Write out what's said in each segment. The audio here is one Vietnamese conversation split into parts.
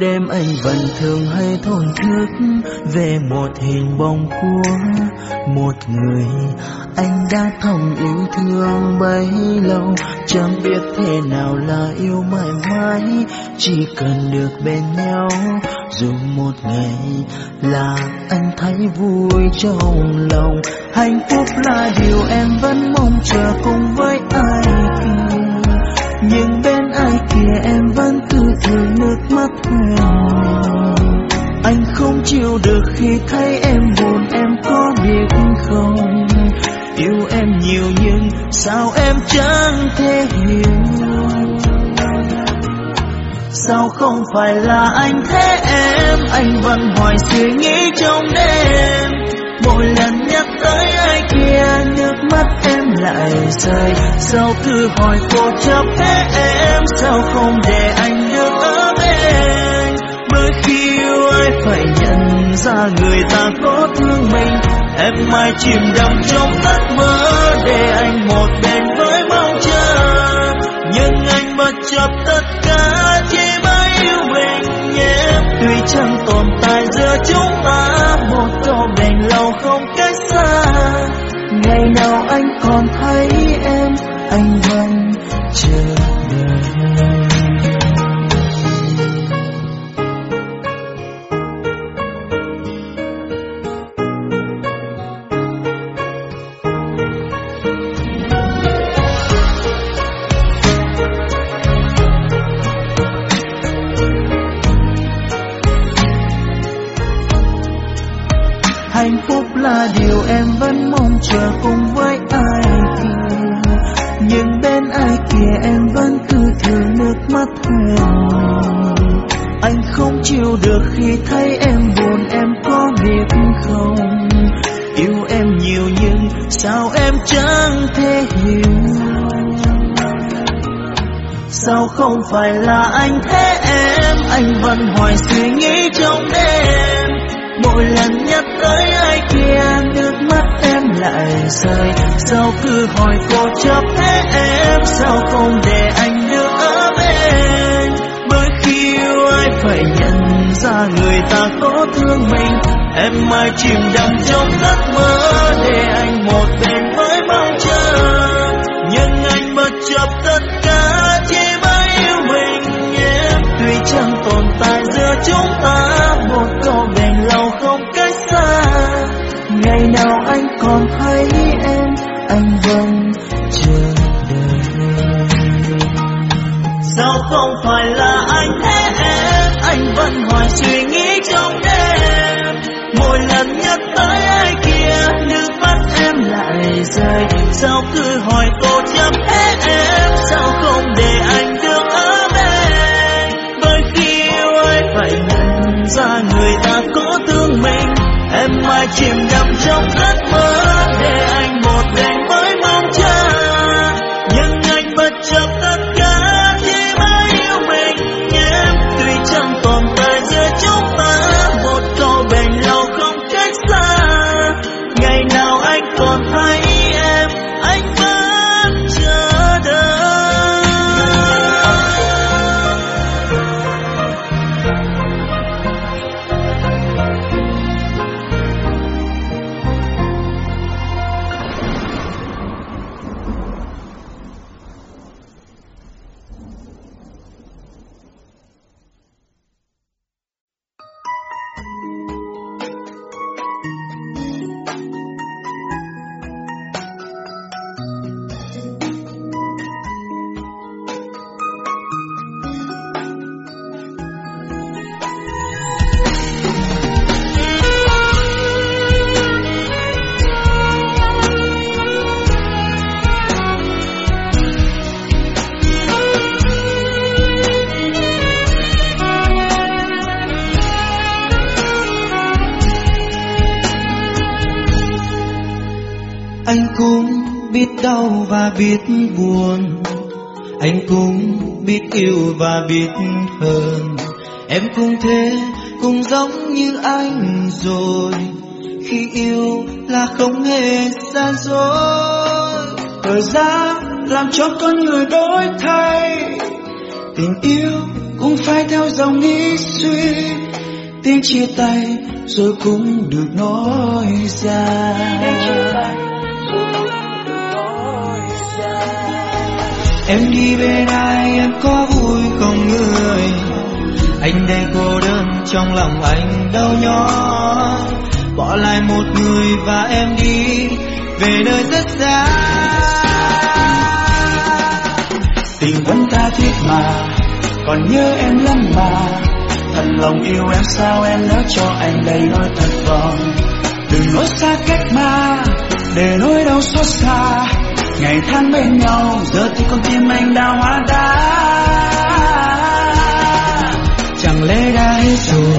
Đêm anh vẫn thường hay thổn thức Về một hình bóng của một người. Anh đã thầm yêu thương bấy lâu, Chẳng biết thế nào là yêu mãi mãi. Chỉ cần được bên nhau, Dù một ngày là anh thấy vui trong lòng. Hạnh phúc là điều em vẫn mong chờ cùng với ai kia. Nhưng bên ai kia em vẫn cứ nước mắt em anh không chịu được khi thấy em buồn, em có biết không? Yêu em nhiều nhưng sao em chẳng thể hiểu? Sao không phải là anh thế em? Anh vẫn hoài suy nghĩ trong đêm. Mỗi lần lại rơi sao cứ hỏi cô chấp thế em? Sao không để anh được ở bên? Bởi khi yêu ai phải nhận ra người ta có thương mình em mai chìm đắm trong giấc mơ. Để anh một bên với mong chờ, nhưng anh bất chấp tất cả chỉ mãi yêu mình. Nhé tuy chẳng tồn tại giữa chúng ta, một câu đành lâu không ngày nào anh còn thấy em anh vẫn chờ. Phải là anh thế em? Anh vẫn hoài suy nghĩ trong đêm. Mỗi lần nhắc tới ai kia, nước mắt em lại rơi. Sao cứ hỏi cô chấp thế em? Sao không để anh được ở bên? Bởi khi yêu ai phải nhận ra người ta có thương mình, em mai chìm đắm trong tại giữa biết hơn. Em cũng thế, cũng giống như anh rồi. Khi yêu là không hề xa dối thời gian làm cho con người đổi thay. Tình yêu cũng phải theo dòng nghĩ suy. Tiếng chia tay rồi cũng được nói ra. Em đi bên ai em có vui không người? Anh đây cô đơn trong lòng anh đau nhói. Bỏ lại một người và em đi về nơi rất xa. Tình vẫn tha thiết mà, còn nhớ em lắm mà. Thật lòng yêu em sao em nỡ cho anh đây nói thật vòng. Đừng nói xa cách mà, để nỗi đau xót xa ngày tháng bên nhau, giờ thì con tim anh đã hóa đá. Chẳng lẽ đã hết rồi?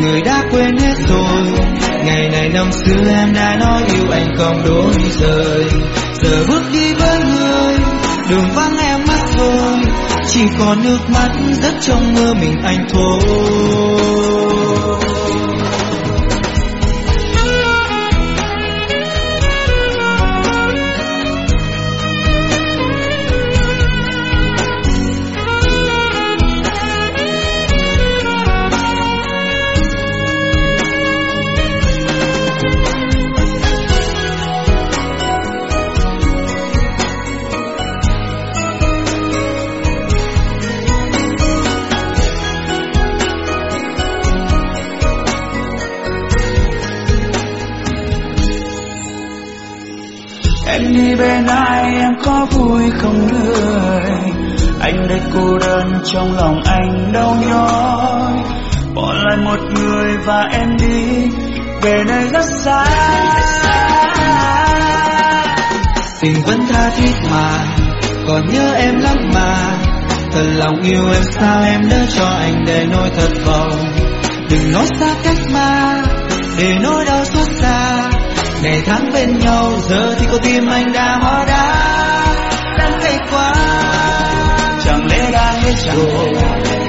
Người đã quên hết rồi. Ngày này năm xưa em đã nói yêu anh không đổi rời. Giờ bước đi với người, đường vắng em mất rồi. Chỉ còn nước mắt rất trong mơ mình anh thôi. Anh đi bên ai em có vui không người anh đây cô đơn trong lòng anh đau nhói. Bỏ lại một người và em đi, về nơi rất xa. Tình vẫn tha thiết mà, còn nhớ em lắm mà. Thật lòng yêu em sao em đỡ cho anh để nỗi thật vọng. Đừng nói xa cách mà, để nỗi đau ngày tháng bên nhau, giờ thì con tim anh đã hóa đá. Đang cay quá. Chẳng lẽ đã hết rồi?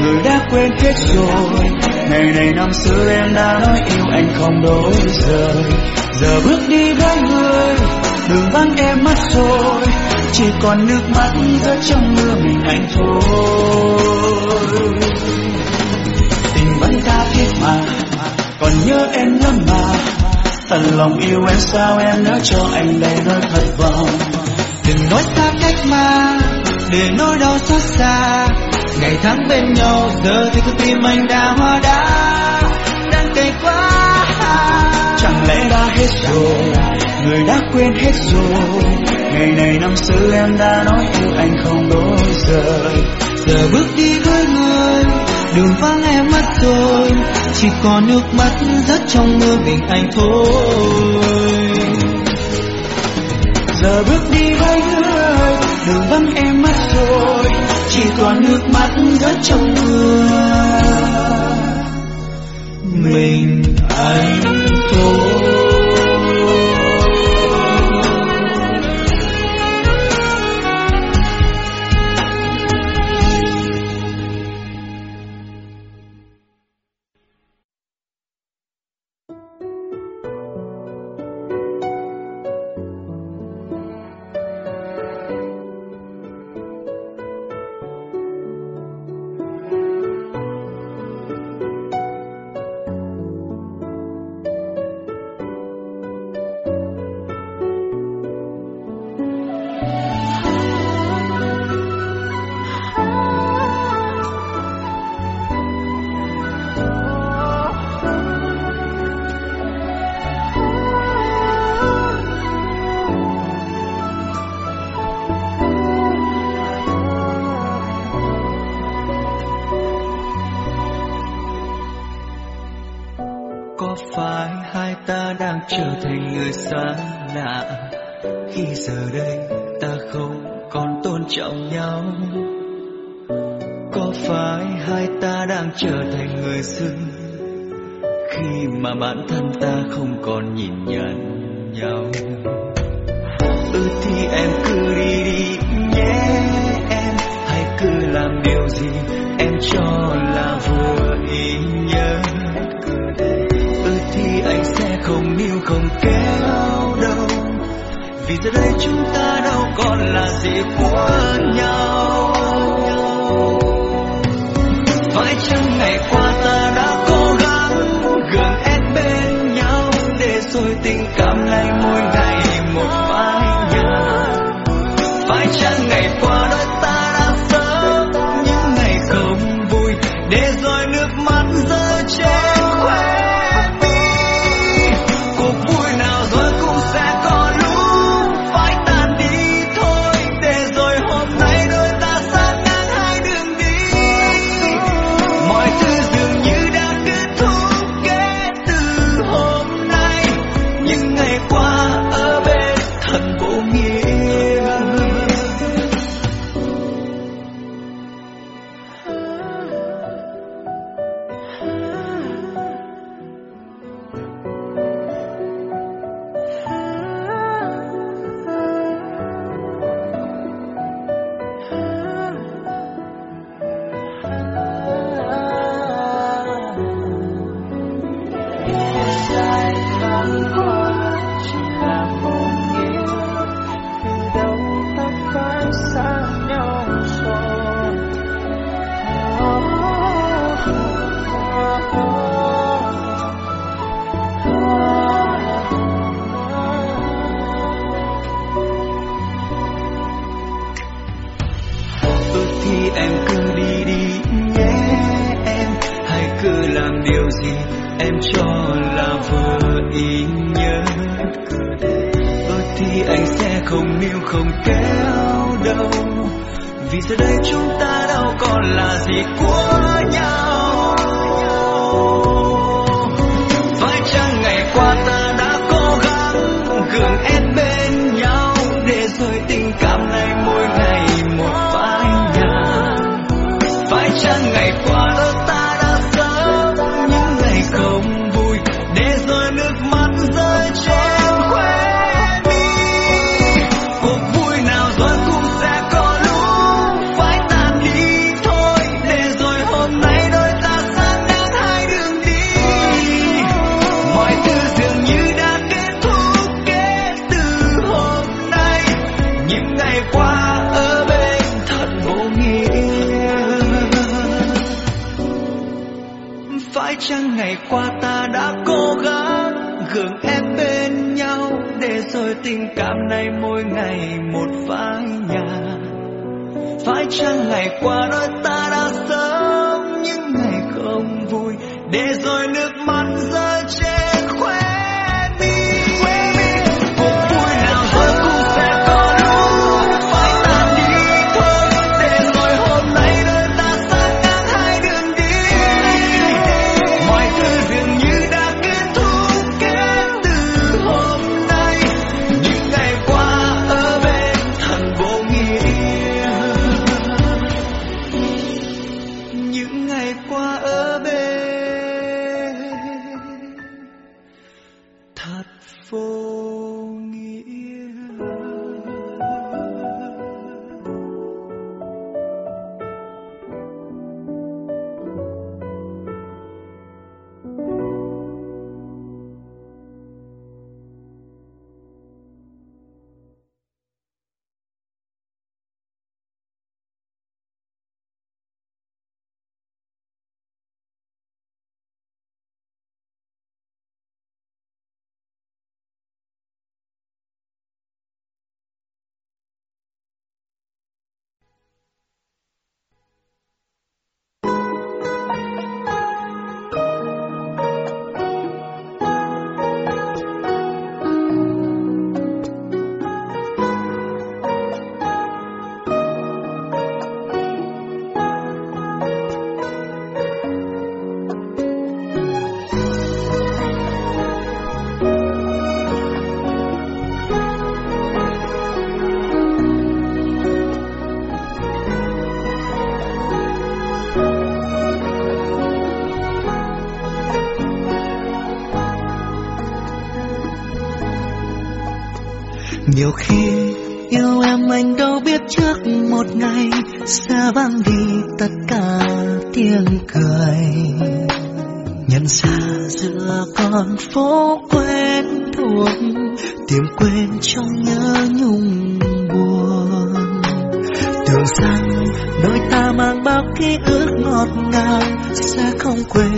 Người đã quên hết rồi. Ngày này năm xưa em đã nói yêu anh không đổi rời. Giờ bước đi với người đường vắng em mất rồi. Chỉ còn nước mắt rơi trong mưa mình anh thôi. Tình vẫn tha thiết mà, còn nhớ em lắm mà thật lòng yêu em sao em nỡ cho anh đây nói thật vòng đừng nói xa cách mà, để nỗi đau xót xa. Ngày tháng bên nhau, giờ thì con tim anh đã hoa đá. Đang cay quá, chẳng lẽ đã hết rồi? Người đã quên hết rồi. Ngày này năm xưa em đã nói yêu anh không đổi giờ giờ bước đi với người đường vắng em mất rồi. Chỉ còn nước mắt rớt trong mưa mình anh thôi. Giờ bước đi với người, đường vắng em mất rồi. Chỉ còn nước mắt rớt trong mưa. Mình anh thôi. Người xa lạ. Khi giờ đây ta không còn tôn trọng nhau. Có phải hai ta đang trở thành người dưng khi mà bản thân ta không còn nhìn nhận nhau. Ừ thì em cứ đi em cứ đi đi em. Hãy cứ làm điều gì em cho là vừa ý nhớ. Đôi thì anh sẽ không níu, không kéo đâu. Vì giờ đây chúng ta đâu còn là gì của Nhiều khi yêu em anh đâu biết trước một ngày Sẽ vang đi tất cả tiếng cười. Nhận xa giữa con phố quen thuộc, Tìm quên trong nhớ nhung buồn. Tưởng rằng đôi ta mang bao ký ức ngọt ngào Sẽ không quên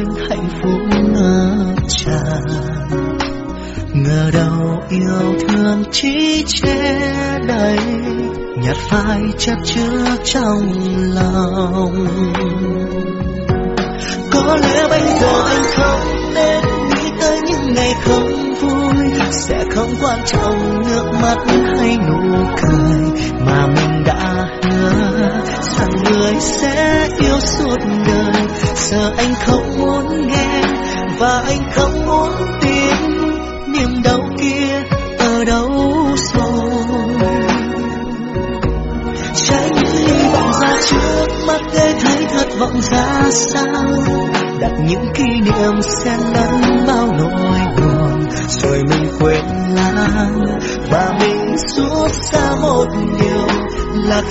ai chắc trước trong lòng. Có lẽ bây giờ anh không nên nghĩ tới những ngày không vui, sẽ không quan trọng nước mắt hay nụ cười.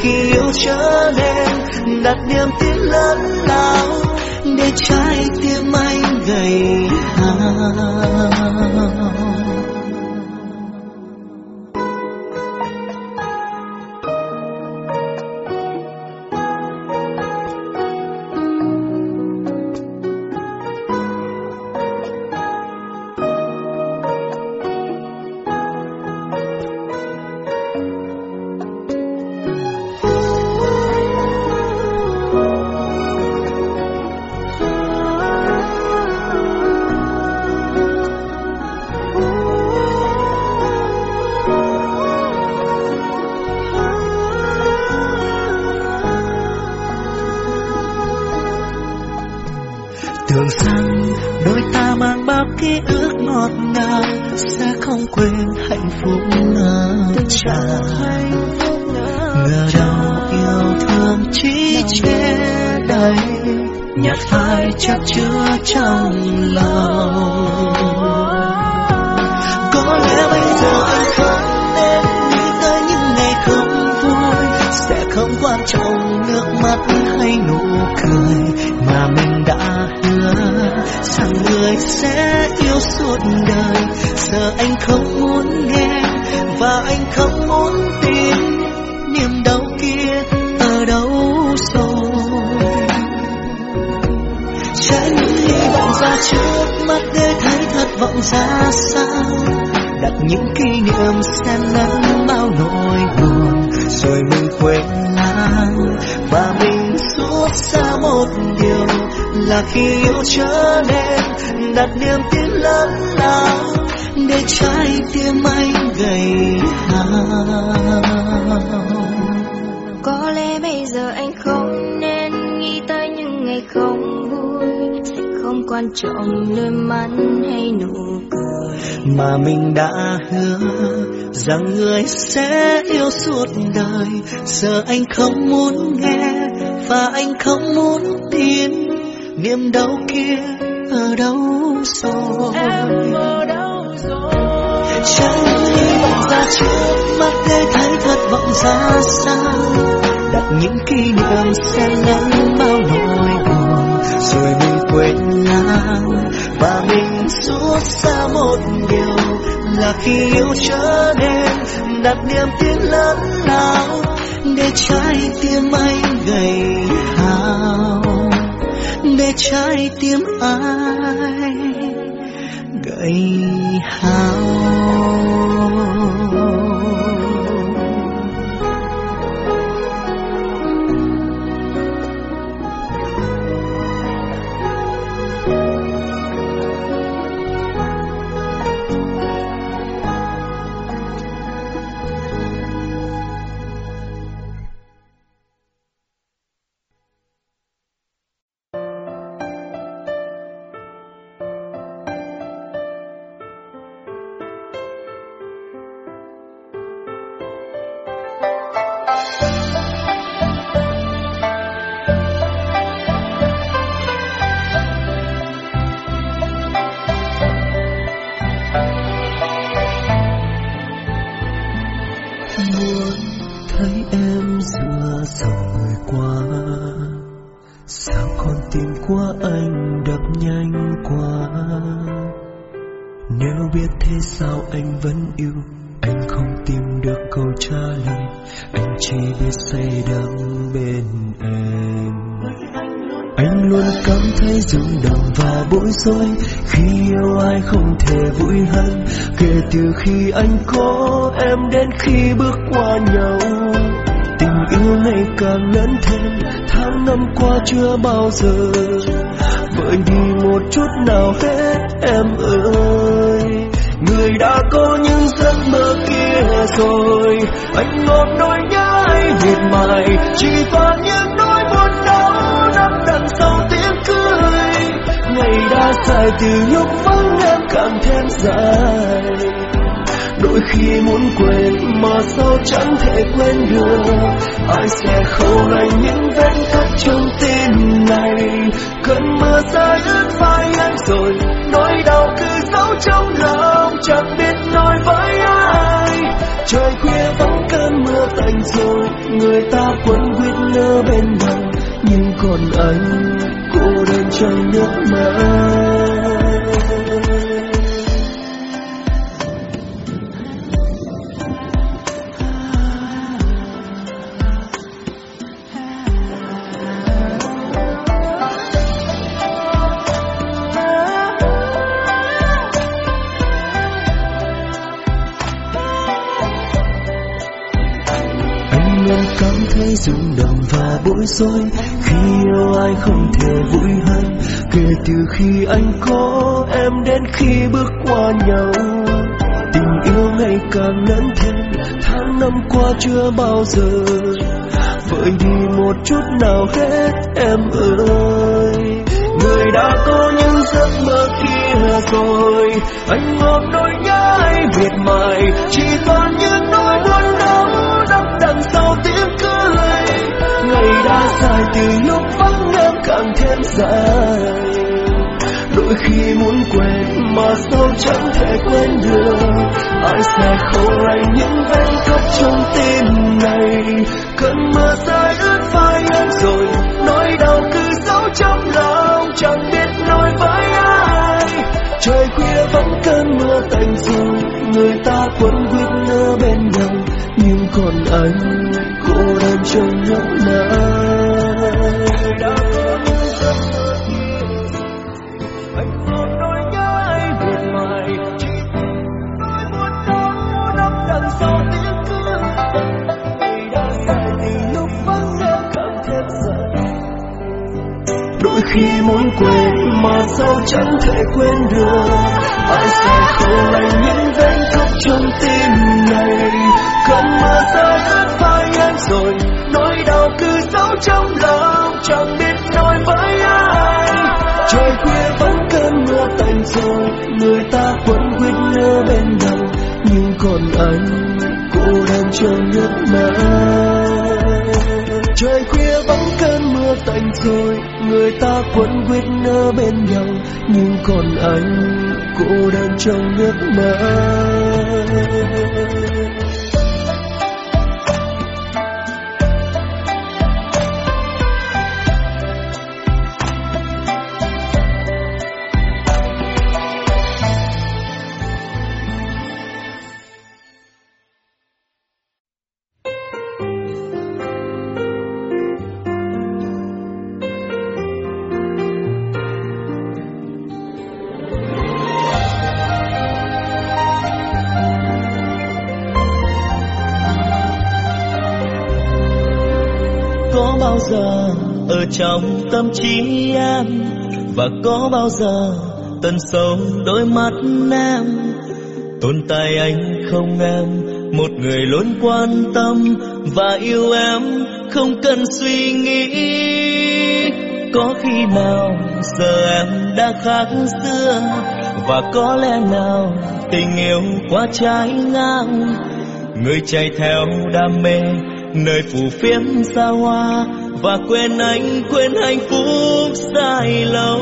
khi yêu trở nên đặt niềm rằng người sẽ yêu suốt đời. Giờ anh không muốn nghe và anh không muốn tin. Niềm đau kia ở đâu rồi? Em ở đâu rồi? Chẳng nhìn ra trước mắt để thấy thật vọng ra sao. Đặt những kỷ niệm sẽ lắng bao nỗi buồn rồi mình quên nhau và mình rút ra một điều là khi yêu trở nên đặt niềm tin lớn lao để trái tim anh gầy hao, để trái tim anh gầy hao. Dài từ lúc vắng em càng thêm dài. Đôi khi muốn quên mà sao chẳng thể quên được. Ai sẽ khâu lại những vết cắt trong tim này? Cơn mưa rơi ướt vai anh rồi, nỗi đau cứ giấu trong lòng. Chẳng biết nói với ai. Trời khuya vắng cơn mưa tạnh rồi, người ta quấn quýt nơ bên nhau nhưng còn anh, cô đơn trong nước mắt. Bối rối. Khi yêu ai không thể vui hơn, kể từ khi anh có em đến khi bước qua nhau. Tình yêu ngày càng lớn thêm, tháng năm qua chưa bao giờ. Vơi đi một chút nào hết, em ơi. Người đã có những giấc mơ kia rồi. Anh ôm nỗi nhớ ấy miệt mài, chỉ còn những ngày đã dài từ lúc vắng em càng thêm dài. Đôi khi muốn quên mà sao chẳng thể quên được. Ai sẽ khâu lại những vết cắt trong tim này? Cơn mưa dài ướt vai em rồi, nỗi đau cứ giấu trong lòng. Chẳng biết nói với ai. Trời khuya vẫn cơn mưa tạnh rồi người ta quấn quýt nơ bên nhau, nhưng còn anh. Khi muốn quên mà sao chẳng thể quên được. Ai sẽ khâu lành những vết cắt trong tim này? Cơn mưa rơi ướt vai em rồi, nỗi đau cứ giấu trong lòng. Chẳng biết nói với ai. Trời khuya vẫn cơn mưa tạnh rồi, người ta quấn quýt nhớ bên nhau nhưng còn anh, cô đơn trong nước mắt trời khuya vẫn cơn mưa tạnh rồi người ta quấn quýt nơ bên nhau, nhưng còn anh cô đơn trong nước mắt. Trong tâm trí em? Và có bao giờ tận sâu đôi mắt em? Tồn tại anh không em, một người luôn quan tâm và yêu em, không cần suy nghĩ. Có khi nào giờ em đã khác xưa? Và có lẽ nào tình yêu quá trái ngang? Người chạy theo đam mê, nơi phủ phiếm xa hoa và quên anh, quên hạnh phúc dài lâu.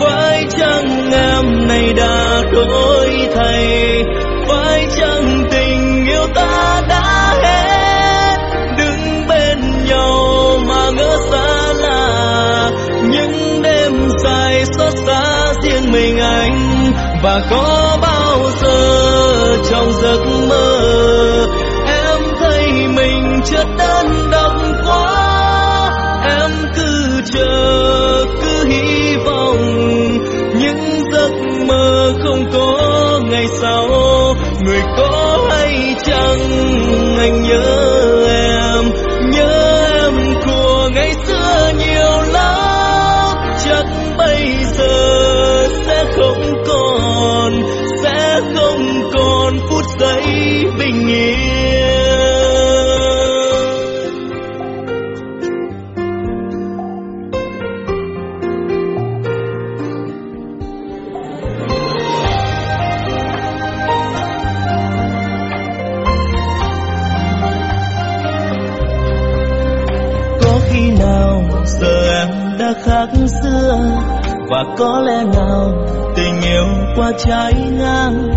Phải chăng em này đã đổi thay? Phải chăng tình yêu ta đã hết? Đứng bên nhau mà ngỡ xa lạ những đêm dài xót xa riêng mình anh. Và có bao giờ trong giấc mơ đường chợt đơn quá, em cứ chờ, cứ hy vọng. Những giấc mơ không có ngày sau, người có hay chăng anh nhớ giờ em đã khác xưa. Và có lẽ nào tình yêu qua trái ngang,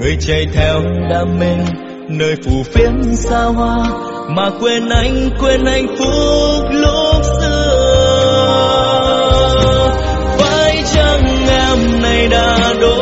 người chạy theo đam mê nơi phù phiếm xa hoa. Mà quên anh, quên hạnh phúc lúc xưa. Phải chăng em này đã đổi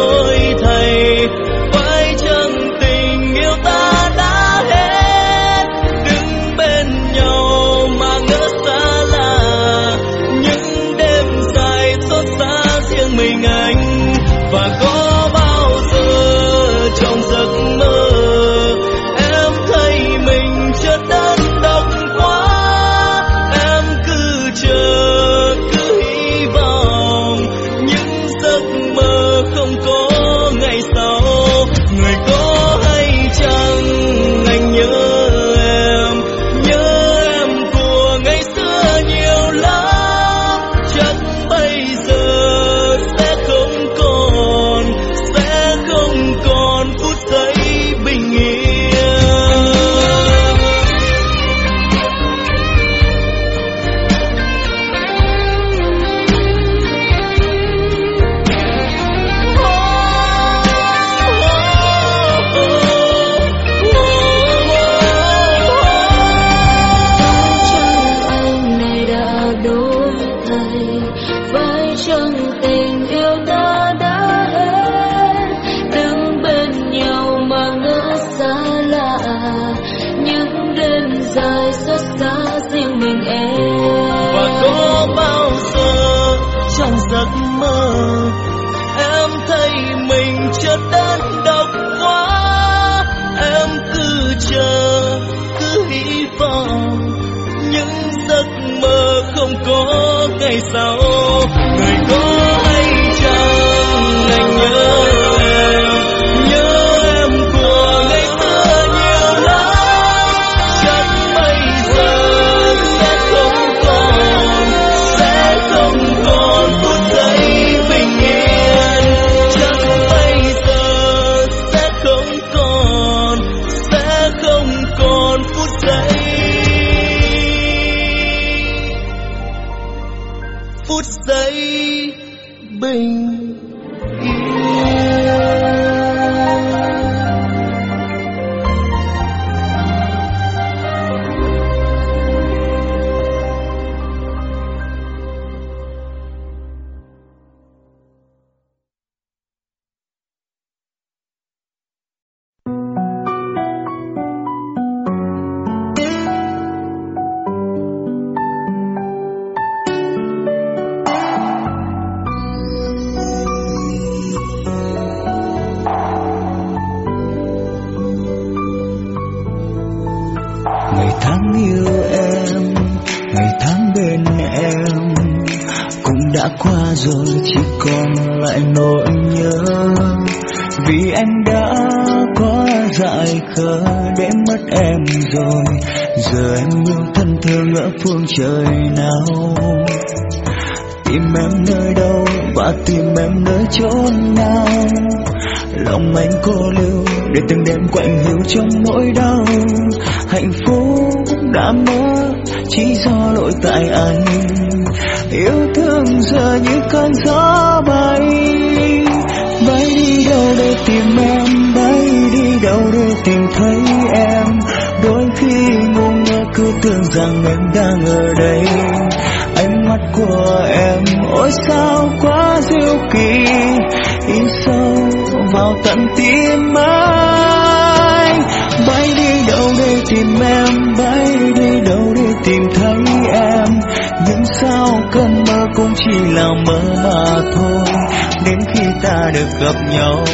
gặp nhau.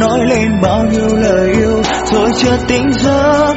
Nói lên bao nhiêu lời yêu rồi chưa tỉnh giấc.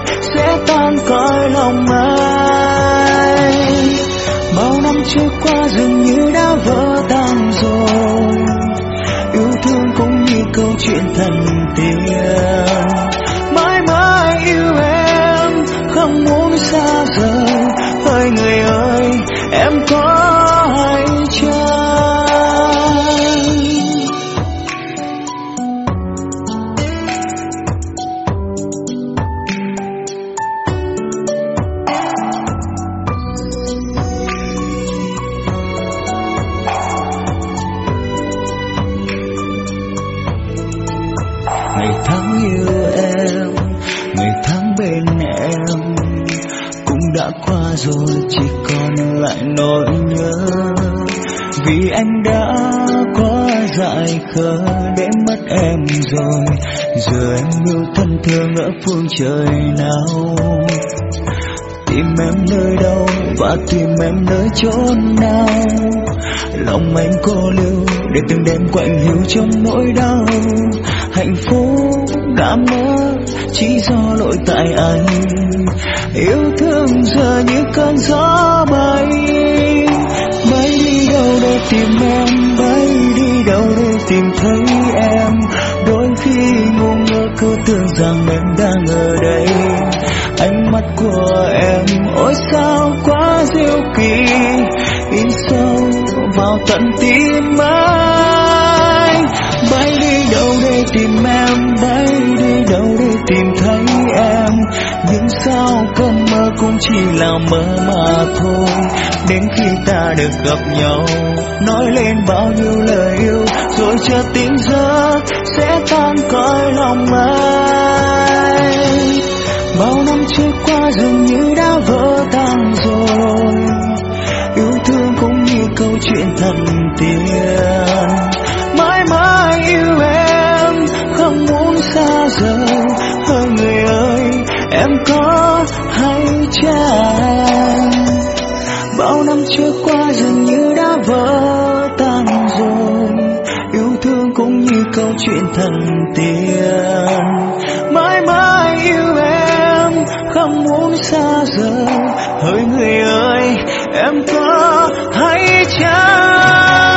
Chốn nào lòng anh cô lưu để từng đêm quạnh hiu trong nỗi đau. Hạnh phúc đã mất chỉ do lỗi tại anh. Yêu thương giờ như cơn gió bay. Bay đi đâu để tìm em, bay đi đâu để tìm thấy em. Đôi khi ngu ngơ cứ tưởng rằng em đang ở đây. Ánh mắt của em vào tận tim anh? Bay đi đâu để tìm em? Bay đi đâu để tìm thấy em? Nhưng sao cơn mơ cũng chỉ là mơ mà thôi. Đến khi ta được gặp nhau, nói lên bao nhiêu lời yêu, rồi chợt tiếng giấc, sẽ tan cõi lòng anh. Thần tiên mãi mãi yêu em, không muốn xa rời. Ơi người ơi, em có hay cha bao năm trôi qua dường như đã vỡ tan rồi. Yêu thương cũng như câu chuyện thần tiên. Mãi mãi yêu em, không muốn xa rời. Hỡi người ơi, em có hay chăng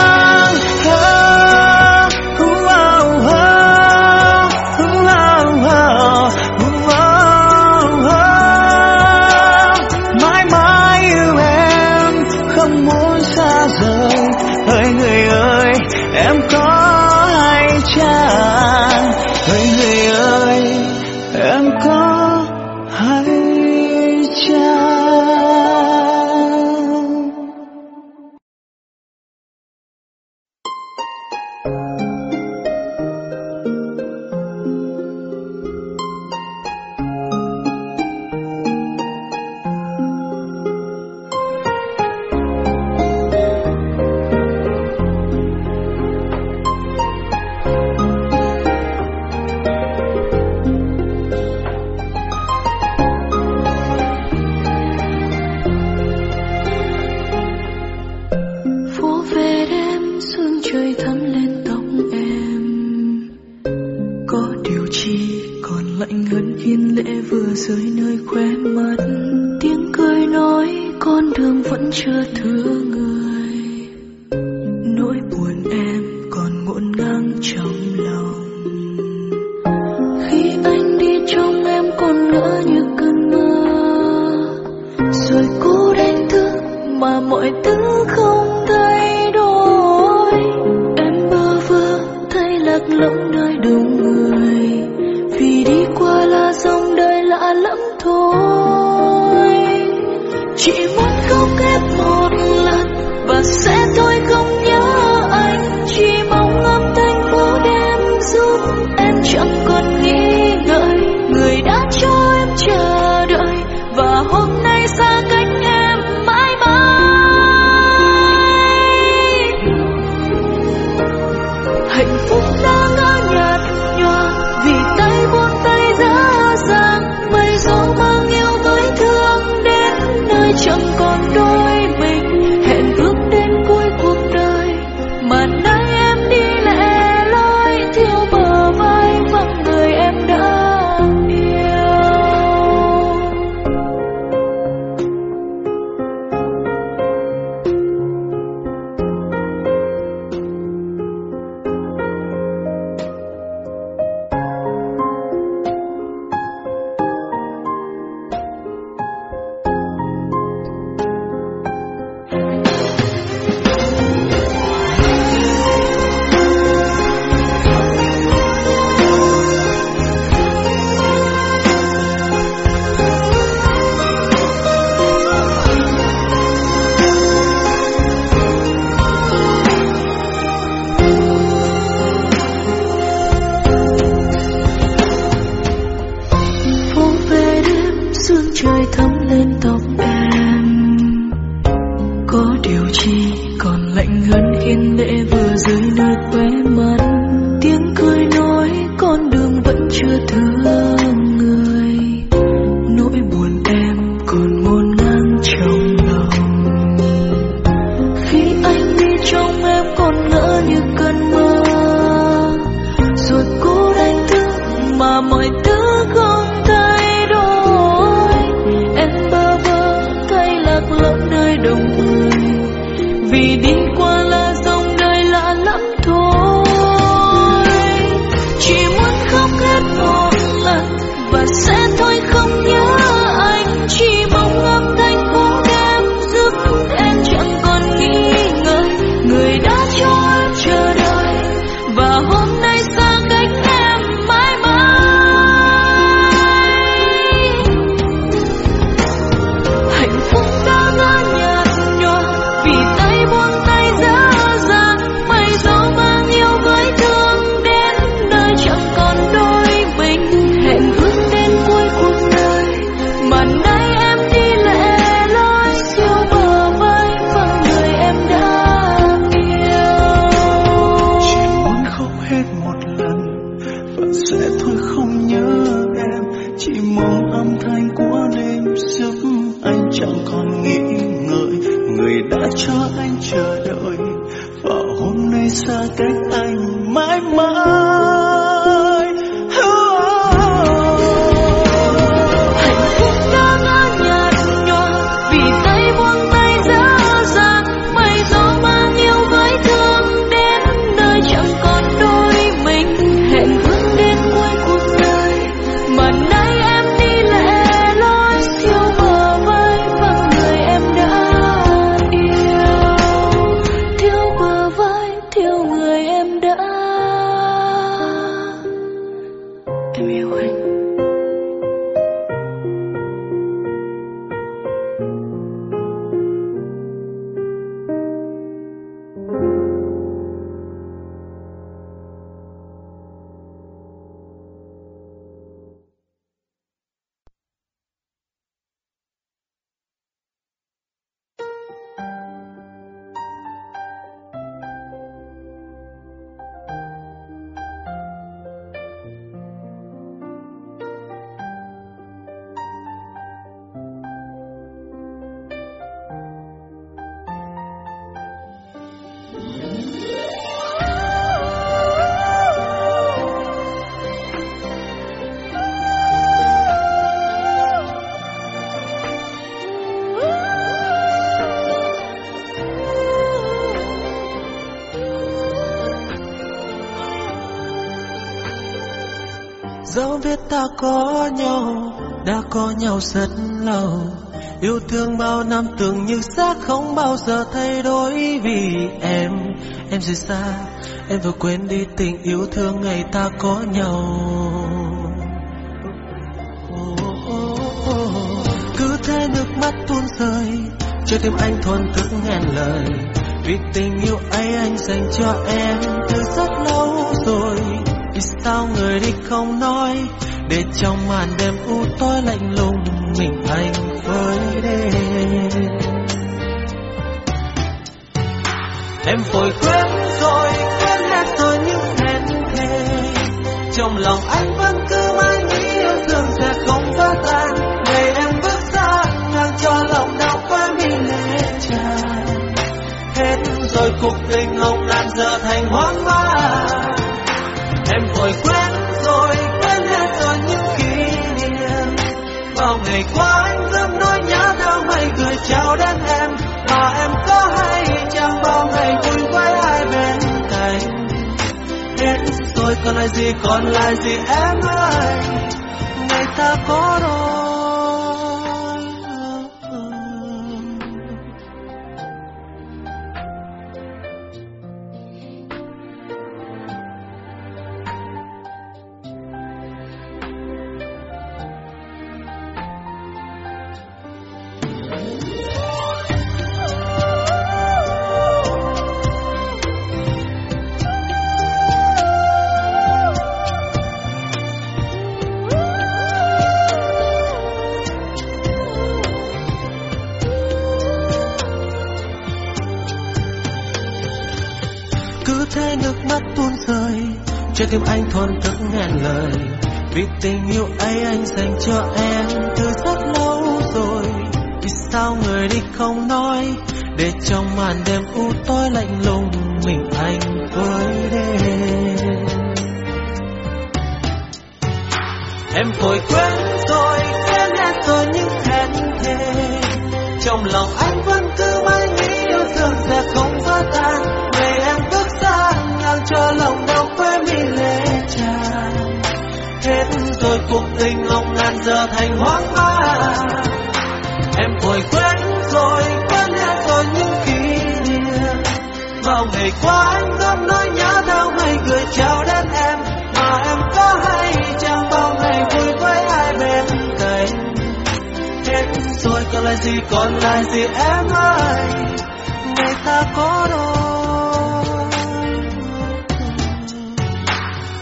nhau rất lâu. Yêu thương bao năm tưởng như xác không bao giờ thay đổi vì em. Em rời xa, em vừa quên đi tình yêu thương ngày ta có nhau. Cứ thế nước mắt tuôn rơi cho tim anh thuần thức ngàn lời. Vì tình yêu ấy anh dành cho em từ rất lâu rồi. Vì sao người đi không nói? Để trong màn đêm u tối lạnh lùng, mình anh với đêm. Em vội quên rồi, quên hết rồi những hẹn thề trong lòng anh vẫn cứ mãi nghĩ yêu thương sẽ không vỡ tan ngày em bước ra, ngang cho lòng đau quá mi lệ tràn. Hết rồi cuộc tình hồng lan giờ thành hoang mang. Em vội quên ngày qua anh dám nói nhớ thương mây cười chào đến em. Mà em có hay chẳng bao ngày vui với ai bên cạnh? Hết rồi, còn lại gì, còn lại gì em ơi? Tim anh thôn thức ngàn lời. Vì tình yêu ấy anh dành cho em từ rất lâu rồi. Vì sao người đi không nói? Để trong màn đêm u tối lạnh lùng mình anh với đêm. Em vội quên rồi, quên hết rồi những hẹn thề trong lòng anh vẫn cứ mãi nghĩ yêu thương sẽ không vỡ tan. Để em bước ra ngang cho lòng tôi rồi cuộc tình lòng ngàn giờ thành hoang mang em vội quên rồi, quên hết rồi những kỷ niệm. Vào ngày qua anh vẫn nói nhớ đau ngày gửi chào đến em, mà em có hay chẳng bao ngày vui với ai bên cạnh. Hết rồi, còn lại gì, còn lại gì em ơi? Ngày ta có đôi.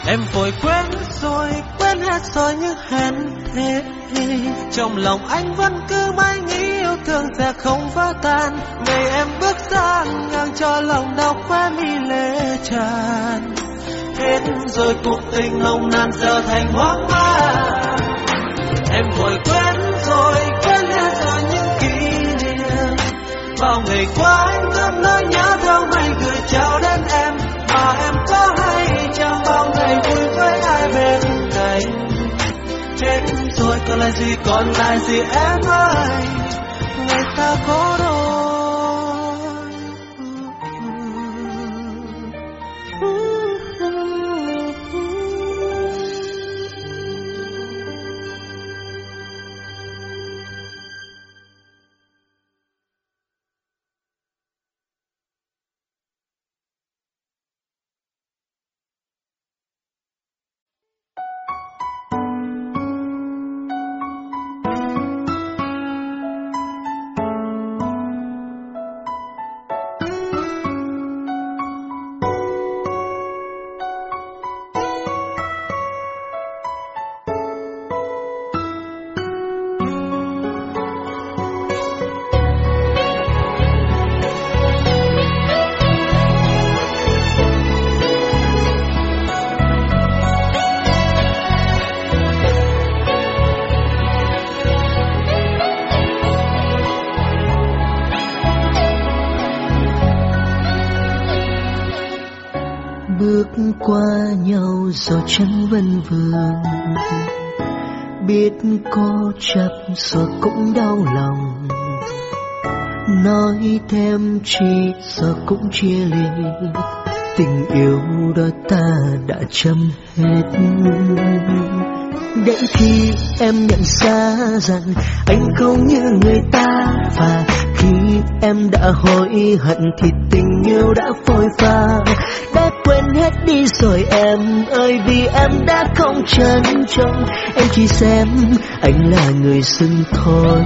Em vội quên quên hết rồi những hẹn thề trong lòng anh vẫn cứ mãi nghĩ yêu thương sẽ không vỡ tan. Ngày em bước ra ngang cho lòng đau khóe mi lệ tràn. Hết rồi cuộc tình nồng nàn giờ thành hoang mang. Em vội quên rồi quên hết rồi những kỷ niệm. Bao ngày qua anh gom nỗi nhớ là gì còn lại gì em ơi? Ngày ta có đâu chi, giờ cũng chia ly. Tình yêu đó ta đã chấm hết. Đến khi em nhận ra rằng anh không như người ta, và khi em đã hối hận thì tình yêu đã phôi pha. Đã quên hết đi rồi em ơi, vì em đã không trân trọng. Em chỉ xem anh là người xưng thôi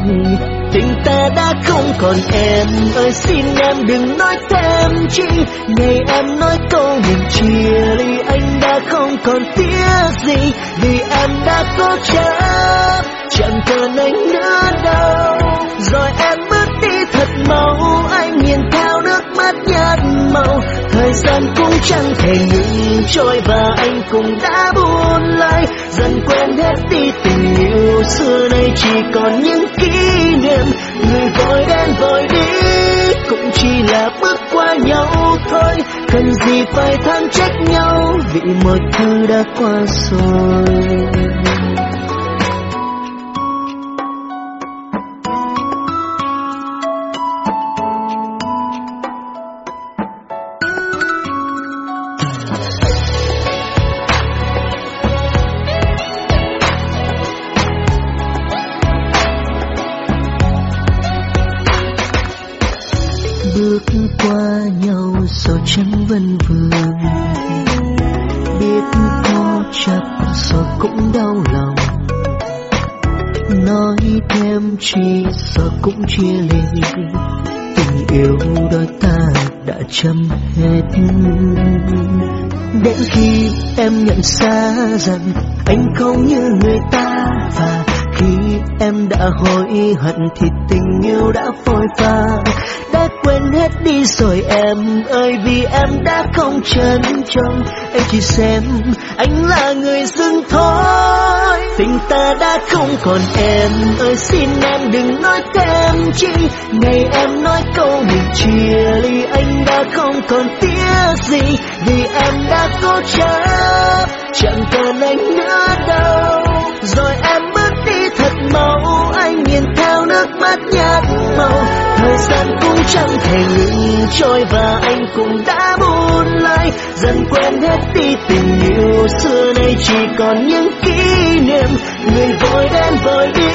tình ta đã không còn em. Ơi, xin em đừng nói thêm chi. Ngày em nói câu mình chia ly, anh đã không còn tiếc gì. Vì em đã cố chấp chẳng cần anh nữa đâu. Rồi em bước đi thật mau, anh nhìn theo nước mắt nhạt màu. Thời gian cũng chẳng thể ngừng trôi và anh cũng đã buồn lại dần quên hết đi tình yêu xưa nay, chỉ còn những kỷ em. Người vội đến vội đi, cũng chỉ là bước qua nhau thôi. Cần gì phải than trách nhau vì mọi thứ đã qua rồi. Khi em nhận ra rằng anh không như người ta và khi em đã hối hận thì tình yêu đã phôi pha đã quên hết đi rồi em ơi, vì em đã không trân trọng. Em chỉ xem anh là người dưng thôi tình ta đã không còn em. Ơi, xin em đừng nói thêm chi. Ngày em nói câu mình chia ly, anh đã không còn tiếc gì. Vì em đã cố chấp, chẳng cần anh nữa đâu. Rồi em bước đi thật máu anh nhìn theo nước mắt nhạt màu. Thời gian cũng chẳng thể ngừng trôi và anh cũng đã buồn lại. Dần quên hết đi tình yêu xưa nay, chỉ còn những kỷ niệm. Người vội đến vội đi,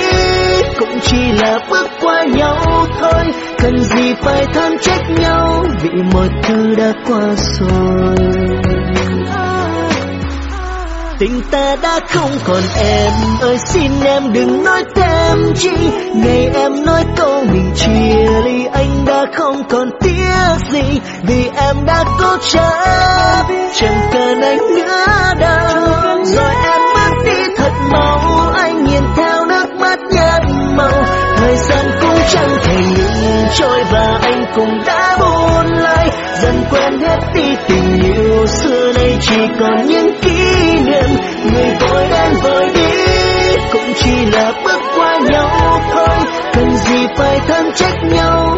cũng chỉ là bước qua nhau thôi. Cần gì phải than trách nhau vì mọi thứ đã qua rồi? Tình ta đã không còn em. Ơi, xin em đừng nói thêm chi. Ngày em nói câu mình chia ly, anh đã không còn tiếc gì. Vì em đã cố chấp chẳng cần anh nữa đâu rồi em bước đi thật mau, anh nhìn theo nước mắt nhạt màu. Thời gian cũng chẳng thể ngừng trôi và anh cũng đã buồn lại. Dần quên hết đi tình yêu xưa nay, chỉ còn những ký. Trách nhau.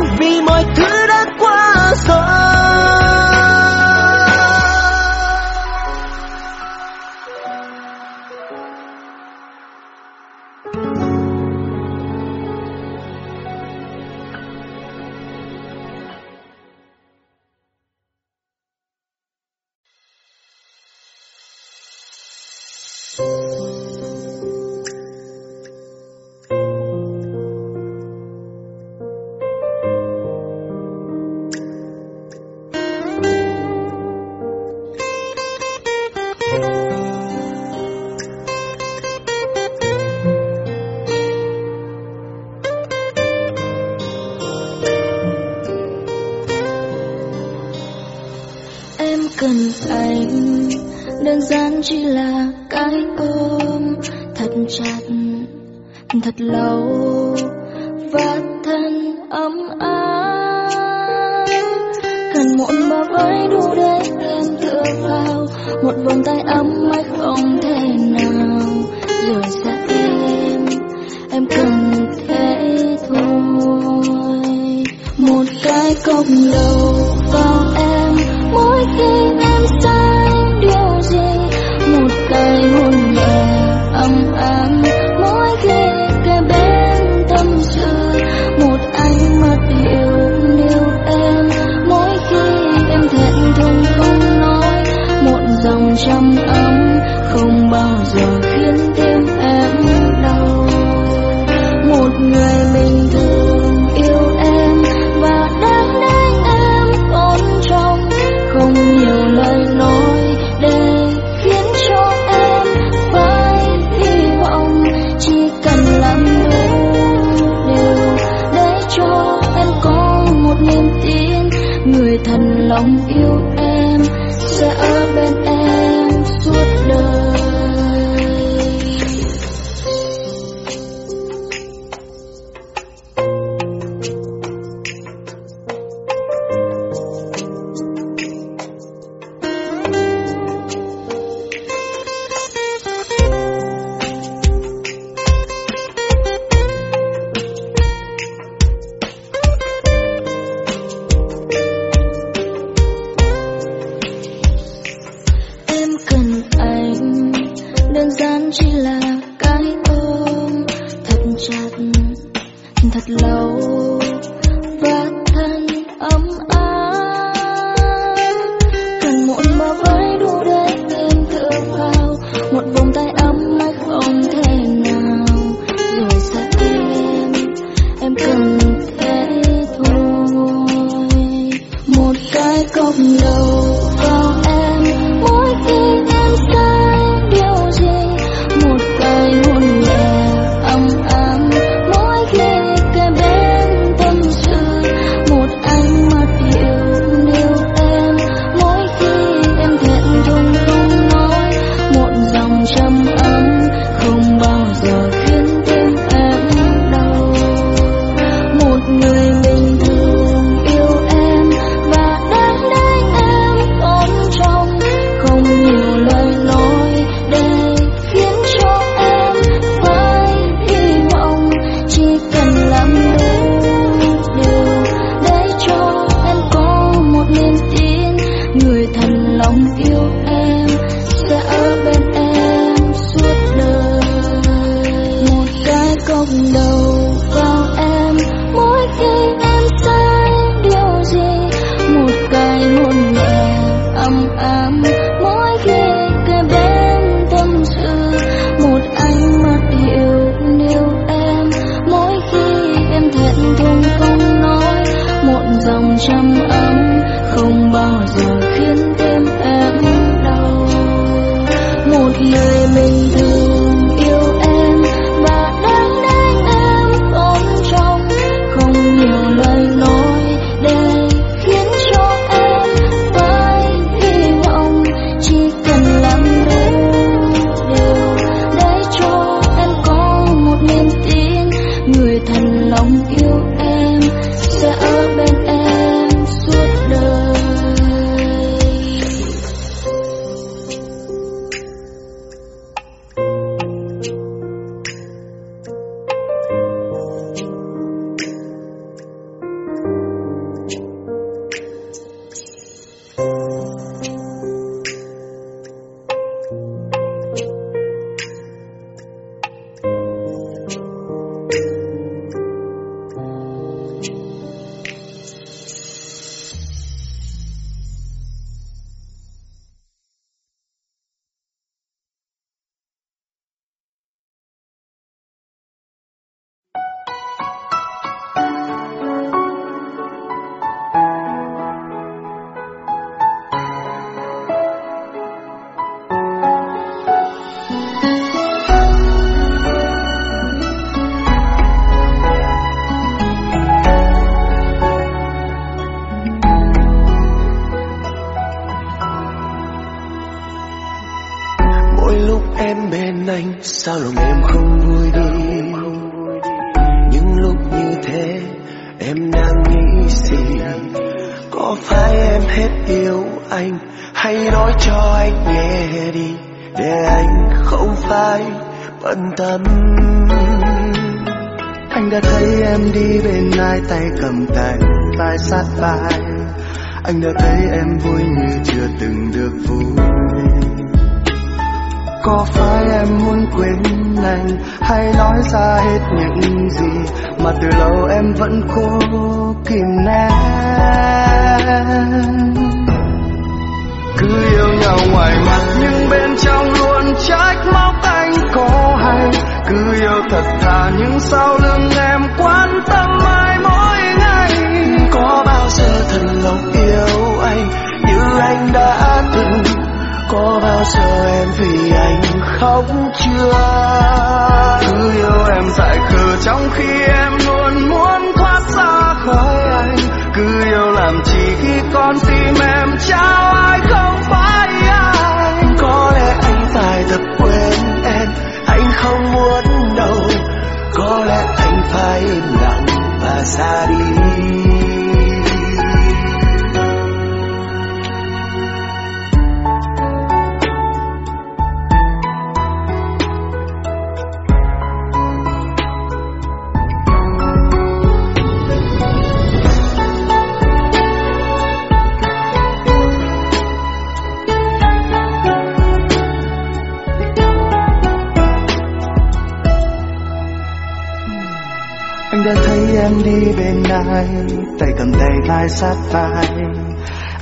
tay cầm tay vai sát vai.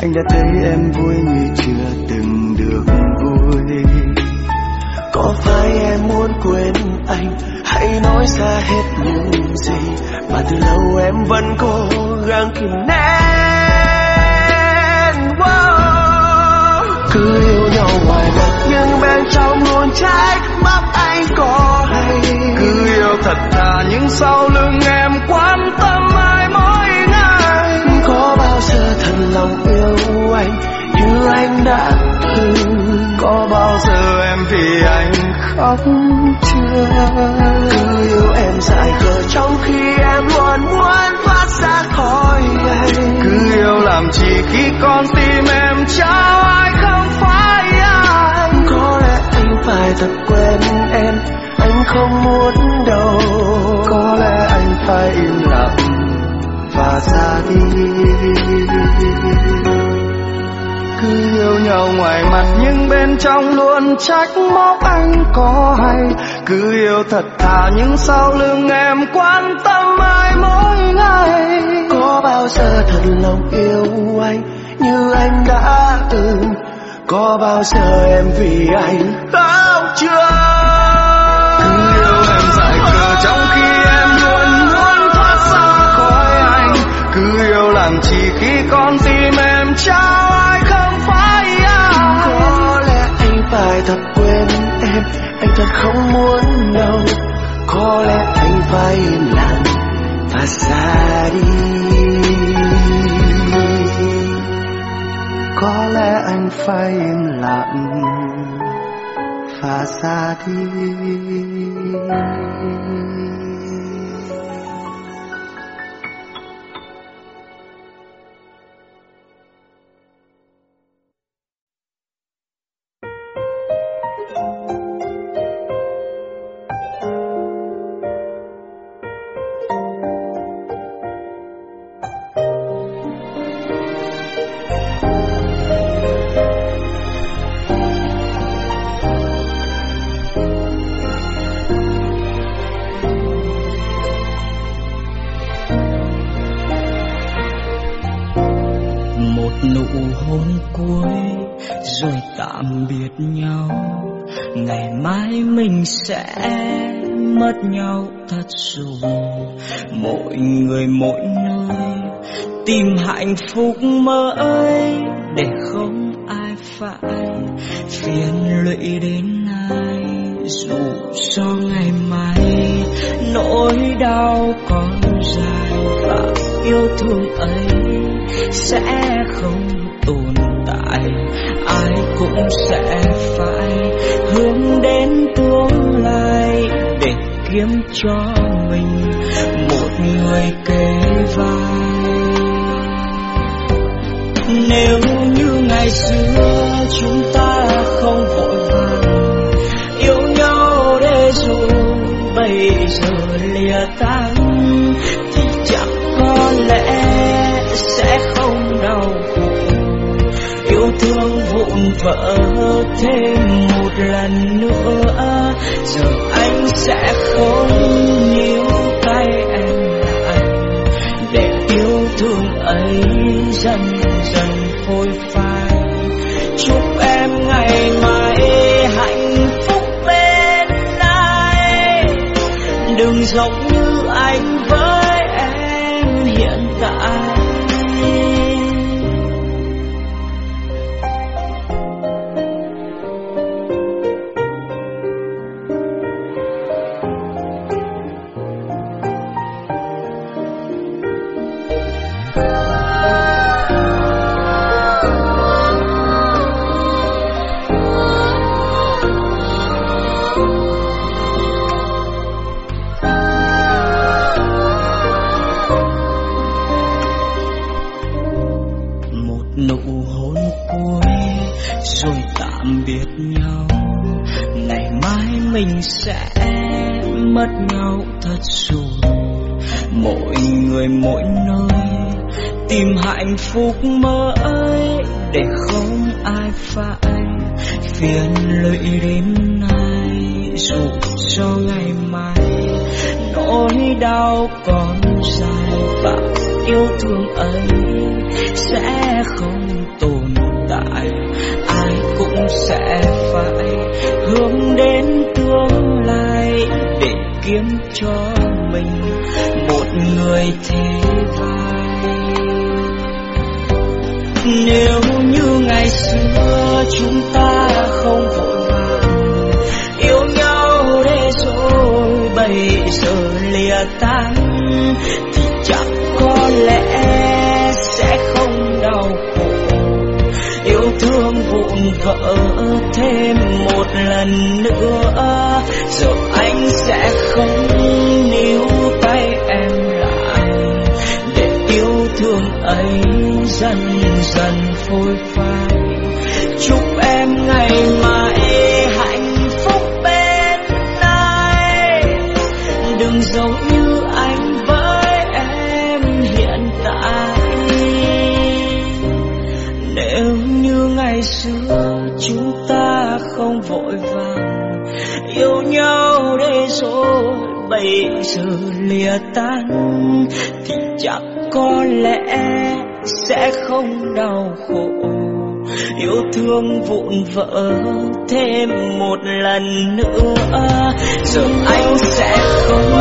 Anh đã thấy em vui như chưa từng được vui. Có phải em muốn quên anh? Hãy nói ra hết những gì mà từ lâu em vẫn cố gắng kìm nén. Wow. cứ yêu nhau ngoài mặt nhưng bên trong luôn trách móc anh có hay. Cứ yêu thật thà nhưng sau lưng em quan tâm thật lòng yêu anh như anh đã từng. Có bao giờ em vì anh khóc chưa? Cứ yêu em dài khờ trong khi em luôn muốn thoát ra khỏi anh. Cứ yêu làm chi khi con tim em trao ai không phải anh. Có lẽ anh phải thật quên em. Anh không muốn đâu có lẽ anh phải im lặng và ra đi. Cứ yêu nhau ngoài mặt nhưng bên trong luôn trách móc anh có hay. Cứ yêu thật thà nhưng sau lưng em quan tâm ai mỗi ngày. Có bao giờ thật lòng yêu anh như anh đã từng? Có bao giờ em vì anh khóc chưa? Làm chỉ khi con tim em trao ai không phải anh có lẽ anh phải thật quên em, anh thật không muốn đâu. Có lẽ anh phải im lặng và xa đi. Có lẽ anh phải im lặng và xa đi. Hạnh phúc mới để không ai phải phiền lụy đến ai. Dù cho ngày mai nỗi đau còn dài và yêu thương ấy sẽ không tồn tại, ai cũng sẽ phải hướng đến tương lai để kiếm cho thêm một lần nữa. Giờ anh sẽ không níu tay em lại. Để yêu thương ấy dần dần phôi phai. Chúc em ngày mai hạnh phúc bên anh, đừng giống như anh thêm một lần nữa. Rồi anh sẽ không níu tay em lại, để yêu thương ấy dần dần phôi phai. Chúc em ngày tan, thì chắc có lẽ sẽ không đau khổ. Yêu thương vụn vỡ thêm một lần nữa, giờ anh sẽ không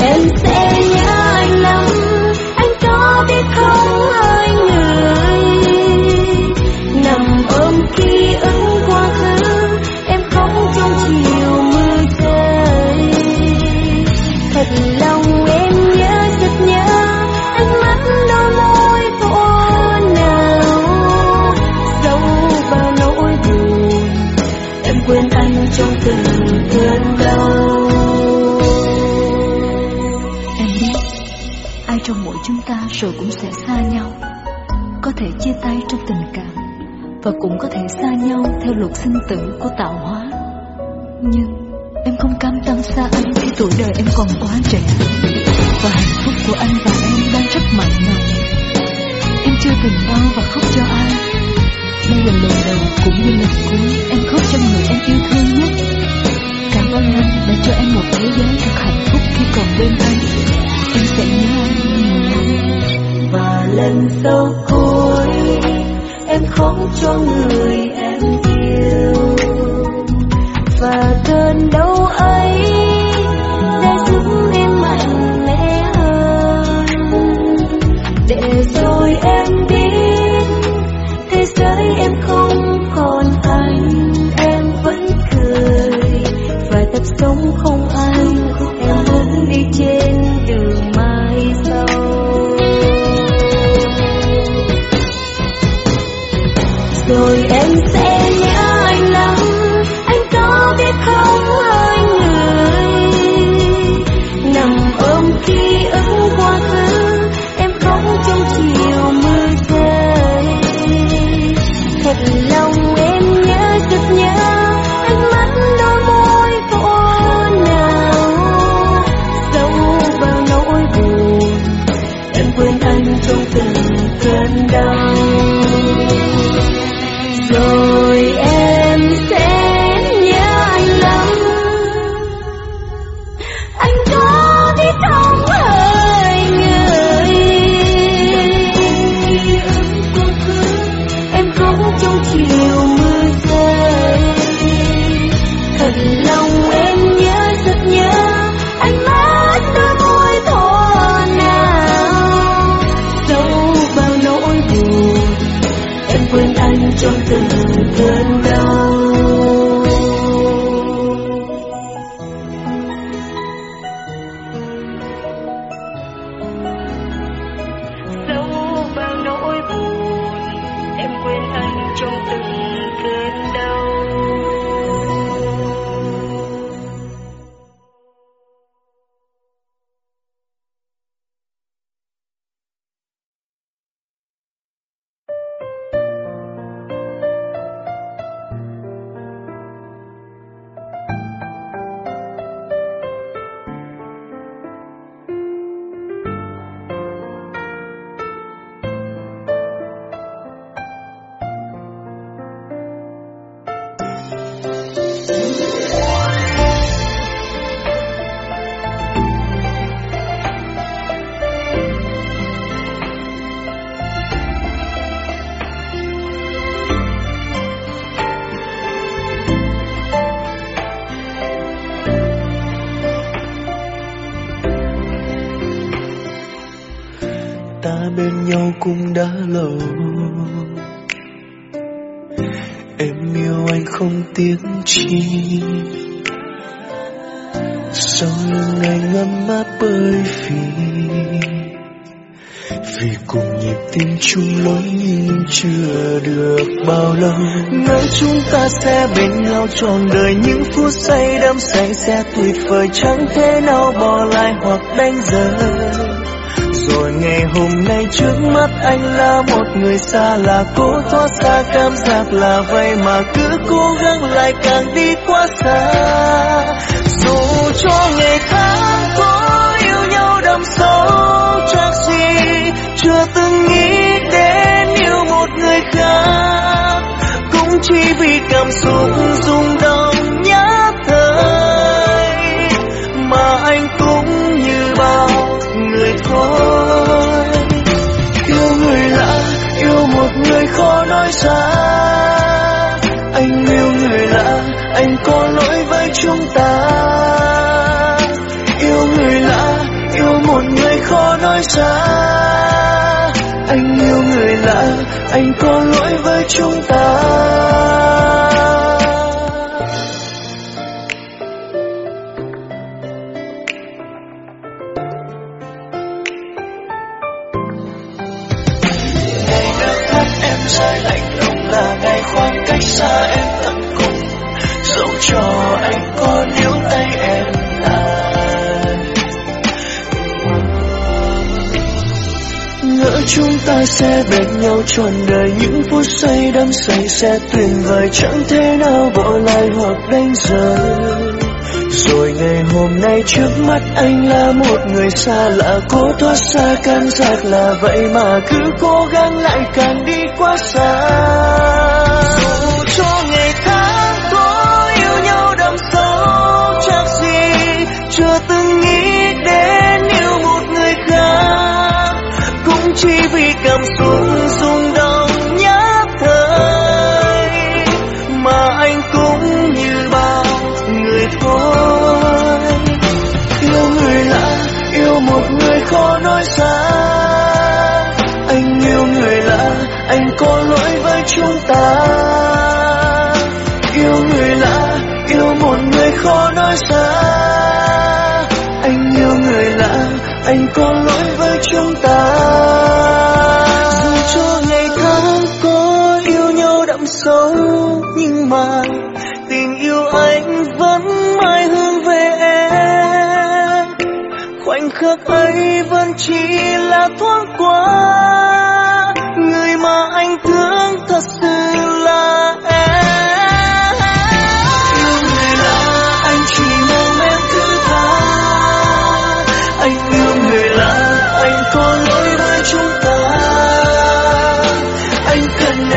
and say rồi cũng sẽ xa nhau, Có thể chia tay trong tình cảm Và cũng có thể xa nhau theo luật sinh tử của tạo hóa. Nhưng em không cam tâm xa anh khi tuổi đời em còn quá trẻ Và hạnh phúc của anh và em đang rất mạnh mẽ. Em chưa từng bao và cho người. Chúng ta sẽ bên nhau trọn đời, những phút say đắm say sẽ tuyệt vời chẳng thể nào bỏ lại hoặc đánh rơi rồi ngày hôm nay trước mắt anh là một người xa, là cố thoát xa cảm giác là vậy mà cứ cố gắng lại càng đi quá xa. Dù cho ngày tháng có yêu nhau đậm sâu, chắc gì chưa từng nghĩ đến yêu một người khác chỉ vì cảm xúc rung động nhất thời, mà anh cũng như bao người thôi. Yêu người lạ, yêu một người khó nói ra. Anh yêu người lạ, anh có lỗi với chúng ta. Yêu người lạ, yêu một người khó nói ra. Anh có lỗi với chúng ta. Trọn đời những phút say đắm say sẽ tuyệt vời, chẳng thể nào bỏ lại hoặc đánh rơi. Rồi ngày hôm nay trước mắt anh là một người xa lạ, cố thoát xa cảm giác là vậy mà cứ cố gắng lại càng đi quá xa. Chúng ta. Yêu người lạ, yêu một người khó nói ra. Anh yêu người lạ, anh có lỗi với chúng ta. Dù cho ngày tháng có yêu nhau đậm sâu, nhưng mà tình yêu anh vẫn mãi hướng về em. Khoảnh khắc ấy vẫn chỉ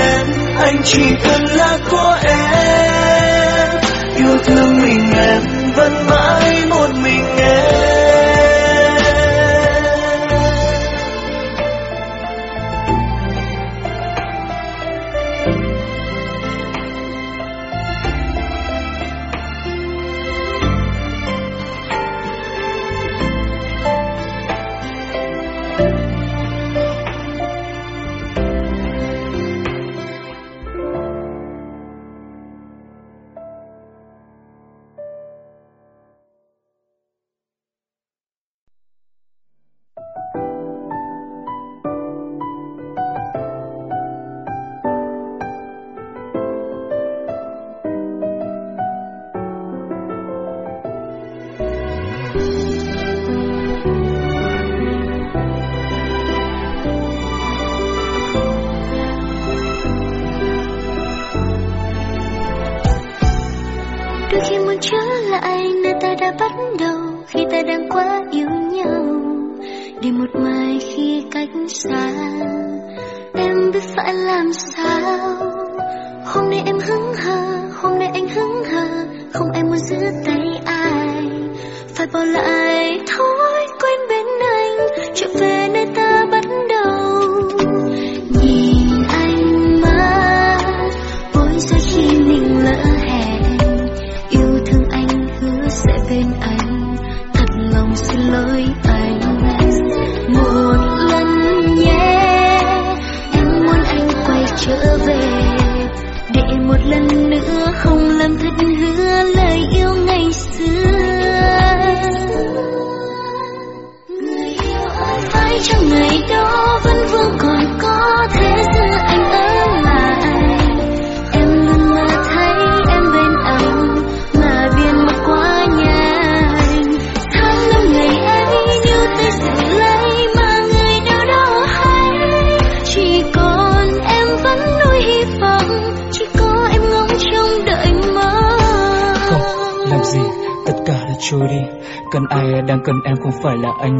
em, anh chỉ cần là của em. Yêu thương mình em, vẫn mãi một mình em.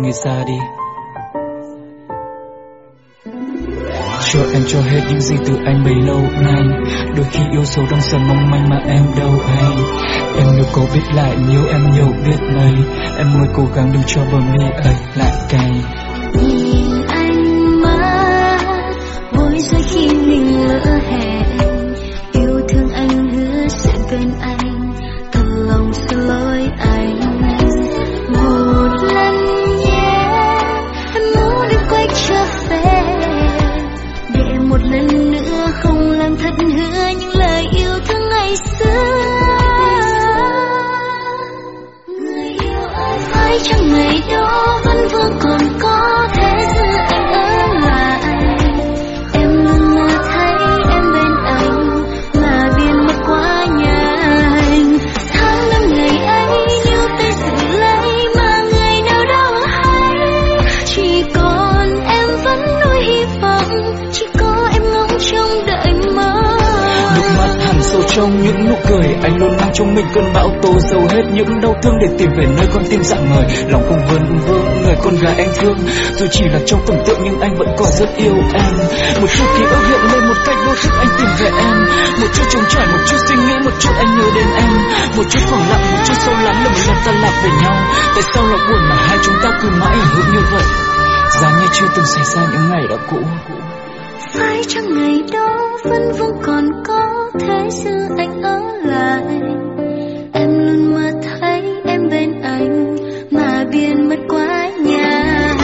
Phải xa đi. Cho em cho hết những gì từ anh bấy lâu nay Đôi khi yêu sâu đang dần mong manh mà em đâu hay Em nếu có biết lại, nếu em nhiều biết mấy Em mới cố gắng đừng cho bờ mi ấy lại cay. Nhìn anh mắt Bối rối khi mình lỡ hẹn. Trong những nụ cười Anh luôn mang trong mình cơn bão tố dầu hết những đau thương để tìm về nơi con tim dạng ngời Lòng không vần vương người con gái anh thương. Dù chỉ là trong tưởng tượng nhưng anh vẫn còn rất yêu em. Một chút ký ức hiện lên một cách vô thức anh tìm về em. Một chút trống trải, một chút suy nghĩ, một chút anh nhớ đến em. Một chút khoảng lặng, một chút sâu lắng là một lần ta lạc về nhau. Tại sao là buồn mà hai chúng ta cứ mãi ở như vậy? Giá như chưa từng xảy ra những ngày đã cũ. Phải chăng ngày đó vẫn vẫn còn có. Thế xưa anh ở lại. Em luôn mơ thấy em bên anh, mà biến mất quá nhanh.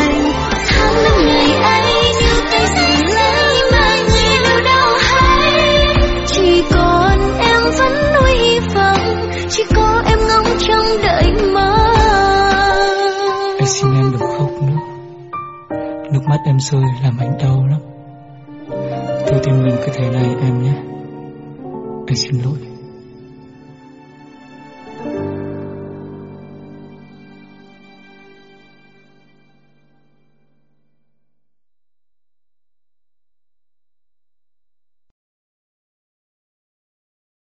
Tháng năm ngày ấy, như tay giữ lấy mà người đâu đâu hay? Chỉ còn em vẫn nuôi hy vọng, chỉ có em ngóng trông đợi mơ. Anh xin em đừng khóc nữa. Nước mắt em rơi làm anh đau lắm. Thôi thì mình cứ thế này em nhé. Anh xin lỗi.